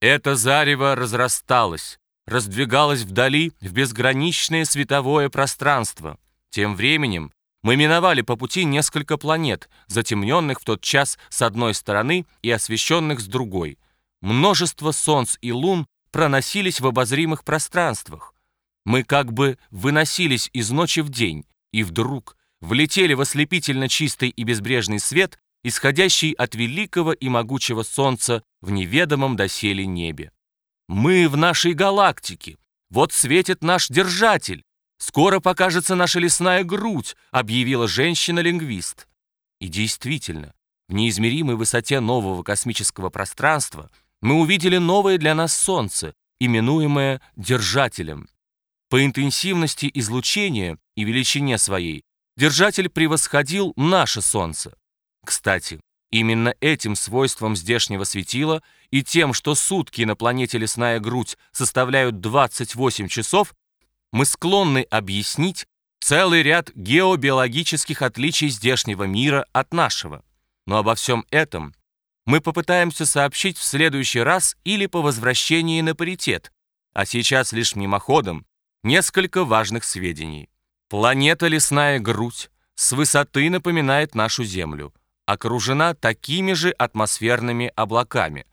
Это зарево разрасталось, раздвигалось вдали в безграничное световое пространство. Тем временем мы миновали по пути несколько планет, затемненных в тот час с одной стороны и освещенных с другой. Множество солнц и лун проносились в обозримых пространствах. Мы как бы выносились из ночи в день, и вдруг влетели в ослепительно чистый и безбрежный свет, исходящий от великого и могучего солнца в неведомом доселе небе. Мы в нашей галактике. Вот светит наш держатель. Скоро покажется наша лесная грудь, объявила женщина-лингвист. И действительно, в неизмеримой высоте нового космического пространства мы увидели новое для нас Солнце, именуемое держателем. По интенсивности излучения и величине своей держатель превосходил наше Солнце. Кстати, именно этим свойством здешнего светила и тем, что сутки на планете Лесная Грудь составляют 28 часов, мы склонны объяснить целый ряд геобиологических отличий здешнего мира от нашего. Но обо всем этом мы попытаемся сообщить в следующий раз или по возвращении на паритет, а сейчас лишь мимоходом несколько важных сведений. Планета Лесная Грудь с высоты напоминает нашу Землю, окружена такими же атмосферными облаками.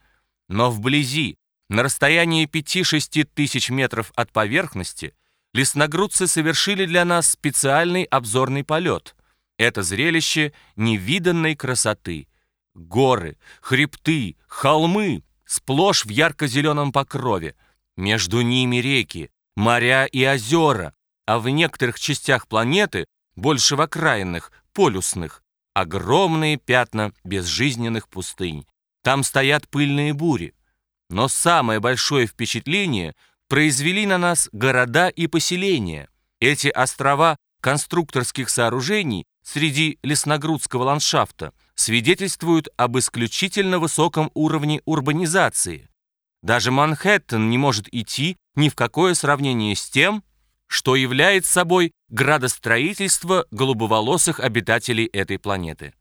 Но вблизи, на расстоянии 5-6 тысяч метров от поверхности, лесногрудцы совершили для нас специальный обзорный полет. Это зрелище невиданной красоты. Горы, хребты, холмы, сплошь в ярко-зеленом покрове. Между ними реки, моря и озера, а в некоторых частях планеты, больше в окраинных, полюсных, огромные пятна безжизненных пустынь. Там стоят пыльные бури. Но самое большое впечатление произвели на нас города и поселения. Эти острова конструкторских сооружений среди лесногрудского ландшафта свидетельствуют об исключительно высоком уровне урбанизации. Даже Манхэттен не может идти ни в какое сравнение с тем, что является собой градостроительство голубоволосых обитателей этой планеты.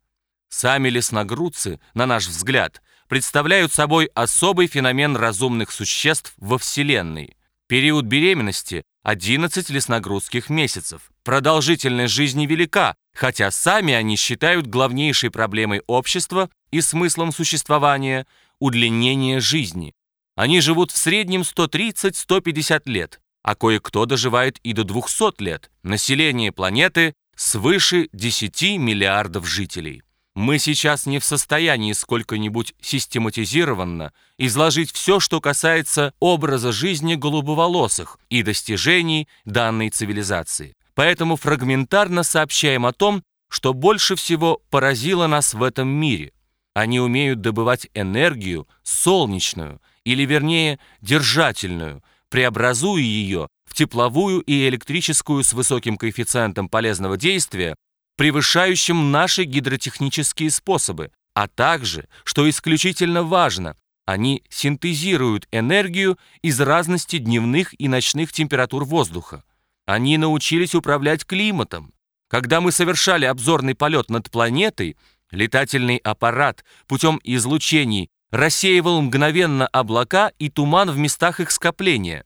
Сами лесногрудцы, на наш взгляд, представляют собой особый феномен разумных существ во Вселенной. Период беременности – 11 лесногрудских месяцев. Продолжительность жизни велика, хотя сами они считают главнейшей проблемой общества и смыслом существования – удлинение жизни. Они живут в среднем 130-150 лет а кое-кто доживает и до 200 лет. Население планеты свыше 10 миллиардов жителей. Мы сейчас не в состоянии сколько-нибудь систематизированно изложить все, что касается образа жизни голубоволосых и достижений данной цивилизации. Поэтому фрагментарно сообщаем о том, что больше всего поразило нас в этом мире. Они умеют добывать энергию солнечную, или вернее держательную, преобразуя ее в тепловую и электрическую с высоким коэффициентом полезного действия, превышающим наши гидротехнические способы, а также, что исключительно важно, они синтезируют энергию из разности дневных и ночных температур воздуха. Они научились управлять климатом. Когда мы совершали обзорный полет над планетой, летательный аппарат путем излучений рассеивал мгновенно облака и туман в местах их скопления.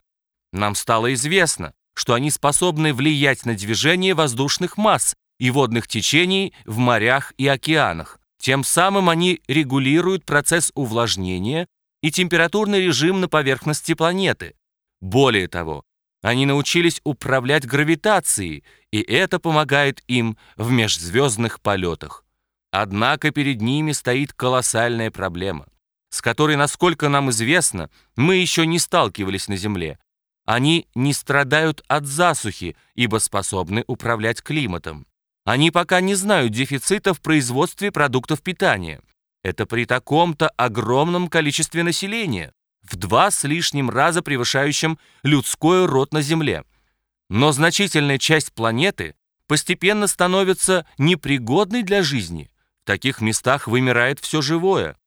Нам стало известно, что они способны влиять на движение воздушных масс и водных течений в морях и океанах. Тем самым они регулируют процесс увлажнения и температурный режим на поверхности планеты. Более того, они научились управлять гравитацией, и это помогает им в межзвездных полетах. Однако перед ними стоит колоссальная проблема – с которой, насколько нам известно, мы еще не сталкивались на Земле. Они не страдают от засухи, ибо способны управлять климатом. Они пока не знают дефицита в производстве продуктов питания. Это при таком-то огромном количестве населения, в два с лишним раза превышающем людской род на Земле. Но значительная часть планеты постепенно становится непригодной для жизни. В таких местах вымирает все живое.